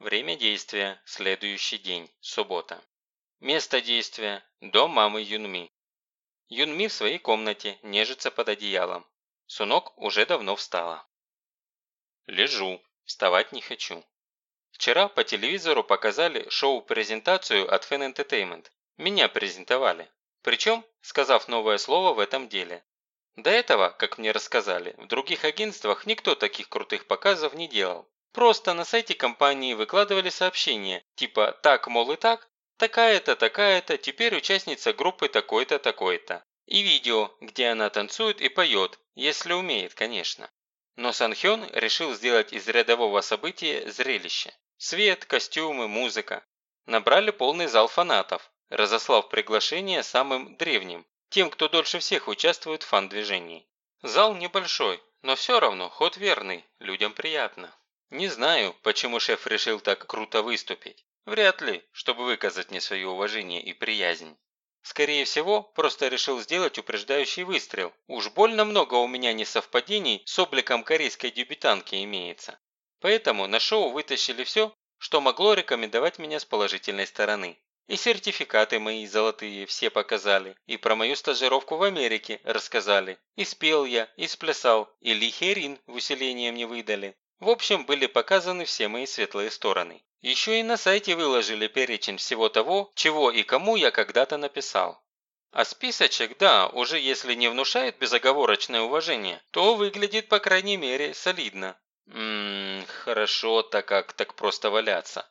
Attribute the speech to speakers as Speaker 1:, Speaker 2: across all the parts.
Speaker 1: Время действия – следующий день, суббота. Место действия – дом мамы Юнми. Юнми в своей комнате нежится под одеялом. Сунок уже давно встала. Лежу, вставать не хочу. Вчера по телевизору показали шоу-презентацию от Fan Entertainment. Меня презентовали. Причем, сказав новое слово в этом деле. До этого, как мне рассказали, в других агентствах никто таких крутых показов не делал. Просто на сайте компании выкладывали сообщения, типа «так, мол, и так», «такая-то, такая-то, теперь участница группы такой-то, такой-то». И видео, где она танцует и поет, если умеет, конечно. Но Санхён решил сделать из рядового события зрелище. Свет, костюмы, музыка. Набрали полный зал фанатов, разослав приглашение самым древним, тем, кто дольше всех участвует в фан-движении. Зал небольшой, но все равно ход верный, людям приятно. Не знаю, почему шеф решил так круто выступить. Вряд ли, чтобы выказать мне свое уважение и приязнь. Скорее всего, просто решил сделать упреждающий выстрел. Уж больно много у меня несовпадений с обликом корейской дебютантки имеется. Поэтому на шоу вытащили все, что могло рекомендовать меня с положительной стороны. И сертификаты мои золотые все показали, и про мою стажировку в Америке рассказали. И спел я, и сплясал, и лихерин в усиление мне выдали. В общем, были показаны все мои светлые стороны. Еще и на сайте выложили перечень всего того, чего и кому я когда-то написал. А списочек, да, уже если не внушает безоговорочное уважение, то выглядит, по крайней мере, солидно. Ммм, хорошо-то как так просто валяться.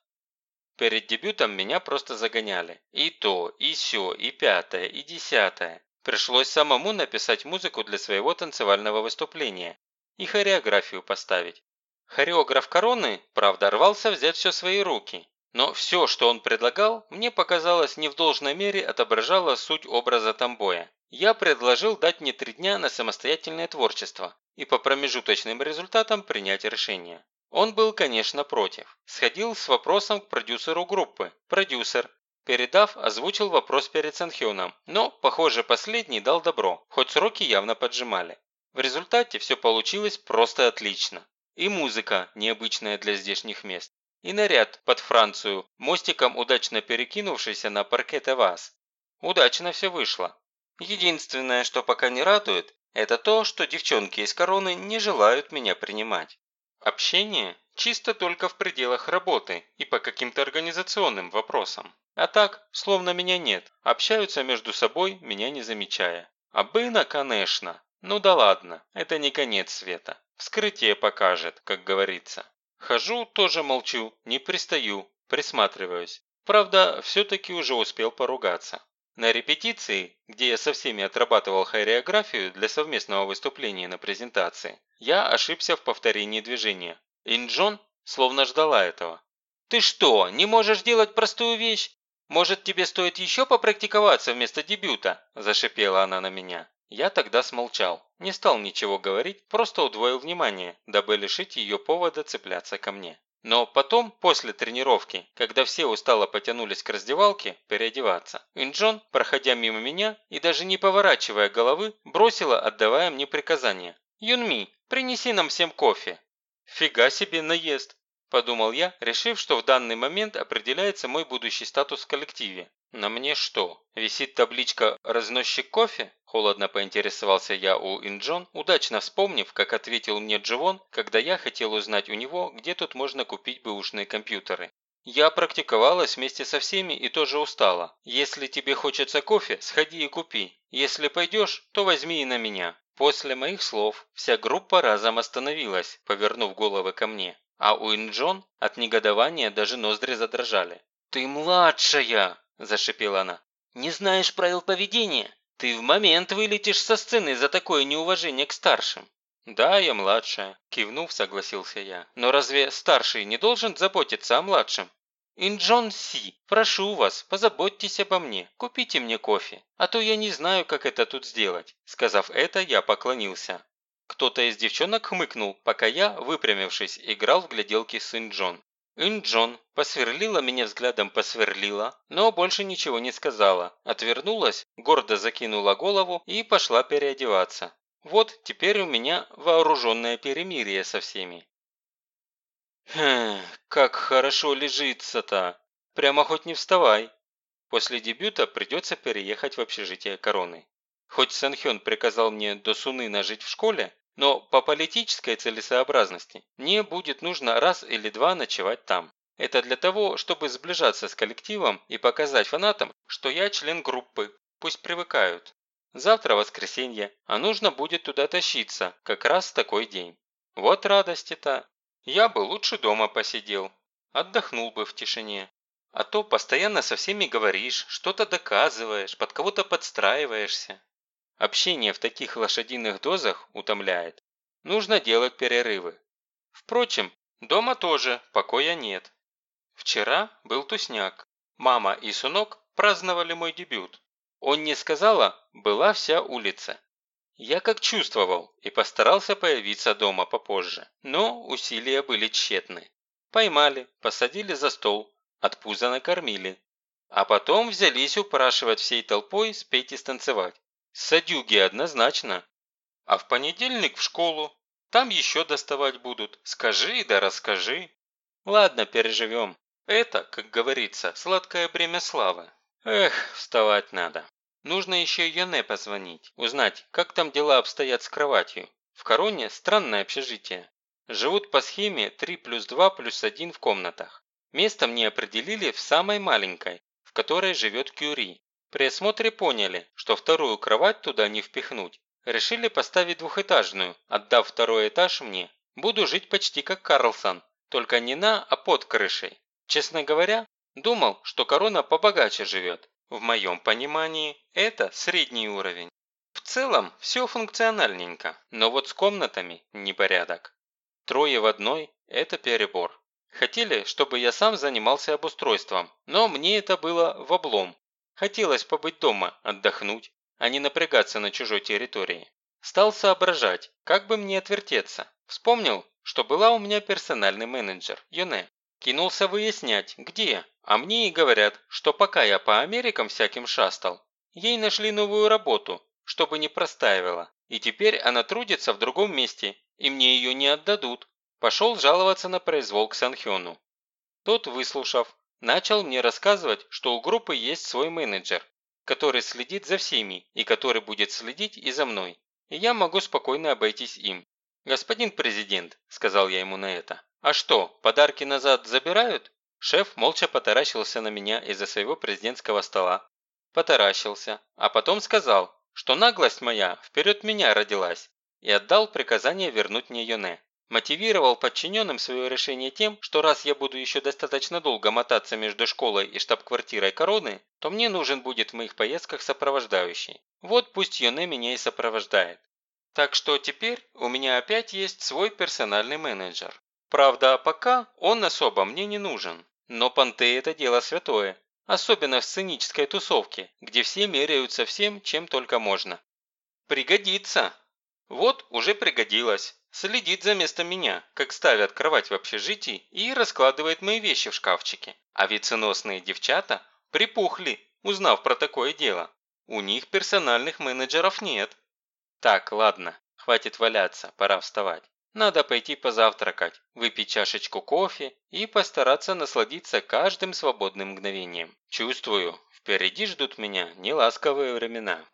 Speaker 1: Перед дебютом меня просто загоняли. И то, и сё, и пятое, и десятое. Пришлось самому написать музыку для своего танцевального выступления и хореографию поставить. Хореограф Короны, правда, рвался взять все в свои руки. Но все, что он предлагал, мне показалось не в должной мере отображало суть образа тамбоя. Я предложил дать мне три дня на самостоятельное творчество и по промежуточным результатам принять решение. Он был, конечно, против. Сходил с вопросом к продюсеру группы. Продюсер, передав, озвучил вопрос перед Санхёном, но, похоже, последний дал добро, хоть сроки явно поджимали. В результате все получилось просто отлично. И музыка, необычная для здешних мест, и наряд под Францию, мостиком удачно перекинувшийся на паркет ВАЗ. Удачно все вышло. Единственное, что пока не радует, это то, что девчонки из короны не желают меня принимать. Общение чисто только в пределах работы и по каким-то организационным вопросам. А так, словно меня нет, общаются между собой, меня не замечая. А бына, конечно. Ну да ладно, это не конец света. Вскрытие покажет, как говорится. Хожу, тоже молчу, не пристаю, присматриваюсь. Правда, все-таки уже успел поругаться. На репетиции, где я со всеми отрабатывал хореографию для совместного выступления на презентации, я ошибся в повторении движения. Инджон словно ждала этого. «Ты что, не можешь делать простую вещь? Может, тебе стоит еще попрактиковаться вместо дебюта?» – зашипела она на меня. Я тогда смолчал, не стал ничего говорить, просто удвоил внимание, дабы лишить ее повода цепляться ко мне. Но потом, после тренировки, когда все устало потянулись к раздевалке, переодеваться, Инджон, проходя мимо меня и даже не поворачивая головы, бросила, отдавая мне приказание. «Юнми, принеси нам всем кофе». «Фига себе наезд», – подумал я, решив, что в данный момент определяется мой будущий статус в коллективе. На мне что, висит табличка «Разносчик кофе»? Холодно поинтересовался я у Инджон, удачно вспомнив, как ответил мне Дживон, когда я хотел узнать у него, где тут можно купить бэушные компьютеры. Я практиковалась вместе со всеми и тоже устала. Если тебе хочется кофе, сходи и купи. Если пойдешь, то возьми и на меня. После моих слов вся группа разом остановилась, повернув головы ко мне. А у Инджон от негодования даже ноздри задрожали. «Ты младшая!» – зашипела она. «Не знаешь правил поведения? Ты в момент вылетишь со сцены за такое неуважение к старшим». «Да, я младшая», – кивнув, согласился я. «Но разве старший не должен заботиться о младшем?» «Инджон Си, прошу вас, позаботьтесь обо мне, купите мне кофе, а то я не знаю, как это тут сделать». Сказав это, я поклонился. Кто-то из девчонок хмыкнул, пока я, выпрямившись, играл в гляделки с Инджон. Инджон посверлила меня взглядом посверлила, но больше ничего не сказала. Отвернулась, гордо закинула голову и пошла переодеваться. Вот теперь у меня вооруженное перемирие со всеми. Хм, как хорошо лежится-то. Прямо хоть не вставай. После дебюта придется переехать в общежитие короны. Хоть Санхён приказал мне до Сунына жить в школе, но по политической целесообразности мне будет нужно раз или два ночевать там. Это для того, чтобы сближаться с коллективом и показать фанатам, что я член группы. Пусть привыкают. Завтра воскресенье, а нужно будет туда тащиться, как раз такой день. Вот радости-то. Я бы лучше дома посидел, отдохнул бы в тишине. А то постоянно со всеми говоришь, что-то доказываешь, под кого-то подстраиваешься. Общение в таких лошадиных дозах утомляет. Нужно делать перерывы. Впрочем, дома тоже покоя нет. Вчера был тусняк. Мама и Сунок праздновали мой дебют. Он не сказала, была вся улица. Я как чувствовал и постарался появиться дома попозже, но усилия были тщетны. Поймали, посадили за стол, от пуза накормили. А потом взялись упрашивать всей толпой спеть и станцевать. Садюги однозначно. А в понедельник в школу. Там еще доставать будут. Скажи да расскажи. Ладно, переживем. Это, как говорится, сладкое бремя славы. Эх, вставать надо. Нужно еще Йоне позвонить, узнать, как там дела обстоят с кроватью. В Короне странное общежитие. Живут по схеме 3 плюс 2 плюс 1 в комнатах. Место мне определили в самой маленькой, в которой живет Кюри. При осмотре поняли, что вторую кровать туда не впихнуть. Решили поставить двухэтажную, отдав второй этаж мне. Буду жить почти как Карлсон, только не на, а под крышей. Честно говоря, думал, что корона побогаче живет. В моем понимании, это средний уровень. В целом, все функциональненько, но вот с комнатами непорядок. Трое в одной – это перебор. Хотели, чтобы я сам занимался обустройством, но мне это было в облом. Хотелось побыть дома, отдохнуть, а не напрягаться на чужой территории. Стал соображать, как бы мне отвертеться. Вспомнил, что была у меня персональный менеджер, Юне. Кинулся выяснять, где, а мне и говорят, что пока я по Америкам всяким шастал, ей нашли новую работу, чтобы не простаивала, и теперь она трудится в другом месте, и мне ее не отдадут. Пошел жаловаться на произвол к Санхёну. Тот, выслушав, начал мне рассказывать, что у группы есть свой менеджер, который следит за всеми и который будет следить и за мной, и я могу спокойно обойтись им. «Господин президент», – сказал я ему на это, «А что, подарки назад забирают?» Шеф молча потаращился на меня из-за своего президентского стола. Потаращился, а потом сказал, что наглость моя вперед меня родилась, и отдал приказание вернуть мне Йоне. Мотивировал подчиненным свое решение тем, что раз я буду еще достаточно долго мотаться между школой и штаб-квартирой короны, то мне нужен будет в моих поездках сопровождающий. Вот пусть Йоне меня и сопровождает. Так что теперь у меня опять есть свой персональный менеджер. Правда, пока он особо мне не нужен. Но понты – это дело святое. Особенно в сценической тусовке, где все меряются всем, чем только можно. Пригодится. Вот уже пригодилось. Следит за местом меня, как ставят кровать в общежитии и раскладывает мои вещи в шкафчике. А виценосные девчата припухли, узнав про такое дело. У них персональных менеджеров нет. Так, ладно, хватит валяться, пора вставать. Надо пойти позавтракать, выпить чашечку кофе и постараться насладиться каждым свободным мгновением. Чувствую, впереди ждут меня неласковые времена.